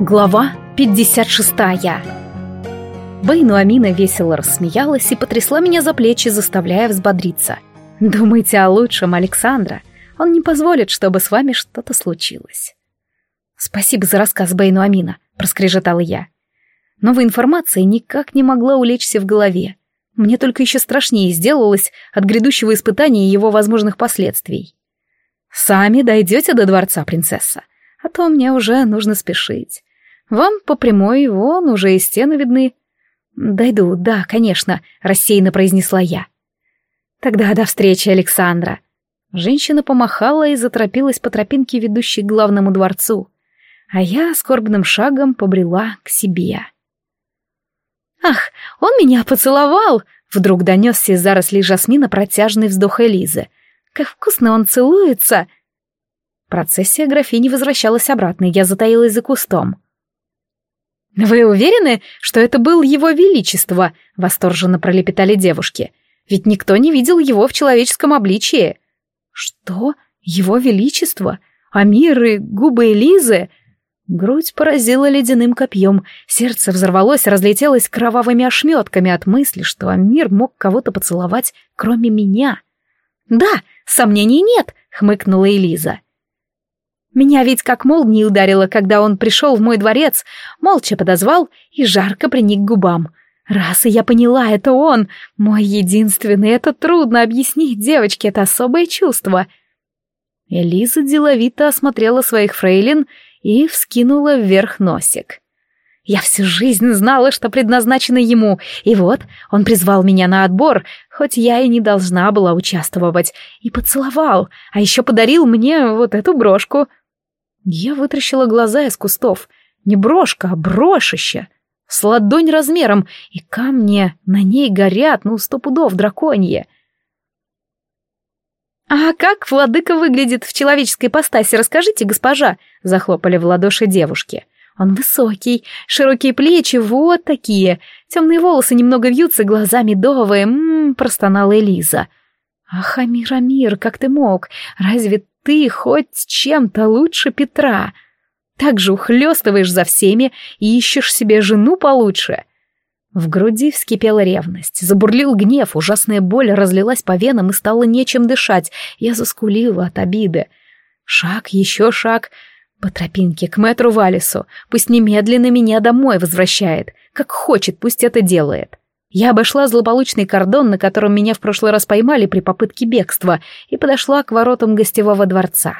Глава 56 Бейну Амина весело рассмеялась и потрясла меня за плечи, заставляя взбодриться. «Думайте о лучшем, Александра. Он не позволит, чтобы с вами что-то случилось». «Спасибо за рассказ, Бейну Амина», — проскрежетала я. Новая информация никак не могла улечься в голове. Мне только еще страшнее сделалось от грядущего испытания и его возможных последствий. «Сами дойдете до дворца, принцесса а то мне уже нужно спешить. Вам по прямой вон уже и стены видны. Дойду, да, конечно, рассеянно произнесла я. Тогда до встречи, Александра. Женщина помахала и заторопилась по тропинке, ведущей к главному дворцу, а я скорбным шагом побрела к себе. «Ах, он меня поцеловал!» Вдруг донесся из зарослей жасмина протяжный вздох Элизы. «Как вкусно он целуется!» Процессия графини возвращалась обратно, и я затаилась за кустом. «Вы уверены, что это был его величество?» — восторженно пролепетали девушки. «Ведь никто не видел его в человеческом обличии». «Что? Его величество? Амир и губы Элизы?» Грудь поразила ледяным копьем, сердце взорвалось, разлетелось кровавыми ошметками от мысли, что Амир мог кого-то поцеловать, кроме меня. «Да, сомнений нет», — хмыкнула Элиза. Меня ведь как молнией ударило, когда он пришел в мой дворец, молча подозвал и жарко приник к губам. Раз и я поняла, это он, мой единственный, это трудно объяснить девочке, это особое чувство. Элиза деловито осмотрела своих фрейлин и вскинула вверх носик. Я всю жизнь знала, что предназначено ему, и вот он призвал меня на отбор, хоть я и не должна была участвовать, и поцеловал, а еще подарил мне вот эту брошку — я вытращила глаза из кустов. Не брошка, а брошище. С ладонь размером, и камни на ней горят, ну, сто пудов драконье. «А как владыка выглядит в человеческой постаси, расскажите, госпожа?» — захлопали в ладоши девушки. «Он высокий, широкие плечи, вот такие. Темные волосы немного вьются, глаза медовые, м-м-м», простонала Элиза. «Ах, Амир, Амир, как ты мог? Разве ты хоть чем-то лучше Петра. Так же ухлёстываешь за всеми и ищешь себе жену получше. В груди вскипела ревность, забурлил гнев, ужасная боль разлилась по венам и стало нечем дышать. Я заскулила от обиды. Шаг, еще шаг. По тропинке к мэтру Валису. Пусть немедленно меня домой возвращает. Как хочет, пусть это делает. Я обошла злополучный кордон, на котором меня в прошлый раз поймали при попытке бегства, и подошла к воротам гостевого дворца.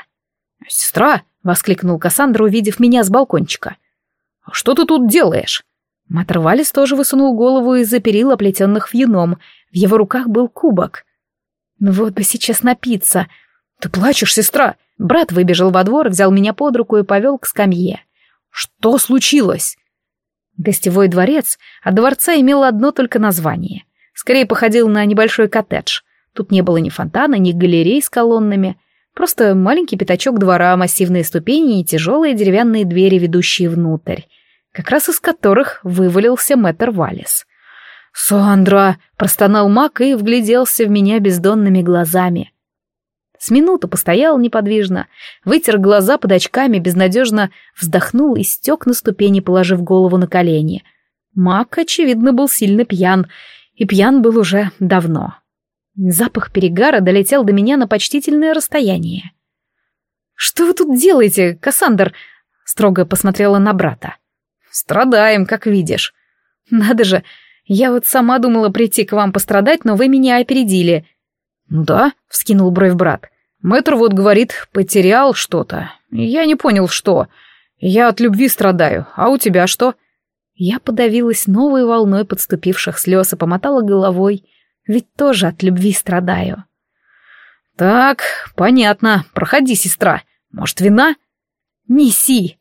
«Сестра!» — воскликнул Кассандра, увидев меня с балкончика. «А «Что ты тут делаешь?» Матер Валис тоже высунул голову из-за перил, оплетенных вьюном. В его руках был кубок. «Ну вот бы сейчас напиться!» «Ты плачешь, сестра?» Брат выбежал во двор, взял меня под руку и повел к скамье. «Что случилось?» Гостевой дворец от дворца имел одно только название. Скорее походил на небольшой коттедж. Тут не было ни фонтана, ни галерей с колоннами. Просто маленький пятачок двора, массивные ступени и тяжелые деревянные двери, ведущие внутрь, как раз из которых вывалился мэтр Валис. «Сандра!» — простонал маг и вгляделся в меня бездонными глазами. С минуту постоял неподвижно, вытер глаза под очками, безнадежно вздохнул и стек на ступени, положив голову на колени. Мак, очевидно, был сильно пьян, и пьян был уже давно. Запах перегара долетел до меня на почтительное расстояние. «Что вы тут делаете, Кассандр?» — строго посмотрела на брата. «Страдаем, как видишь». «Надо же, я вот сама думала прийти к вам пострадать, но вы меня опередили». «Да?» — вскинул бровь брат. Мэтр вот говорит, потерял что-то. Я не понял, что. Я от любви страдаю, а у тебя что? Я подавилась новой волной подступивших слез и помотала головой, ведь тоже от любви страдаю. Так, понятно. Проходи, сестра. Может, вина? Неси.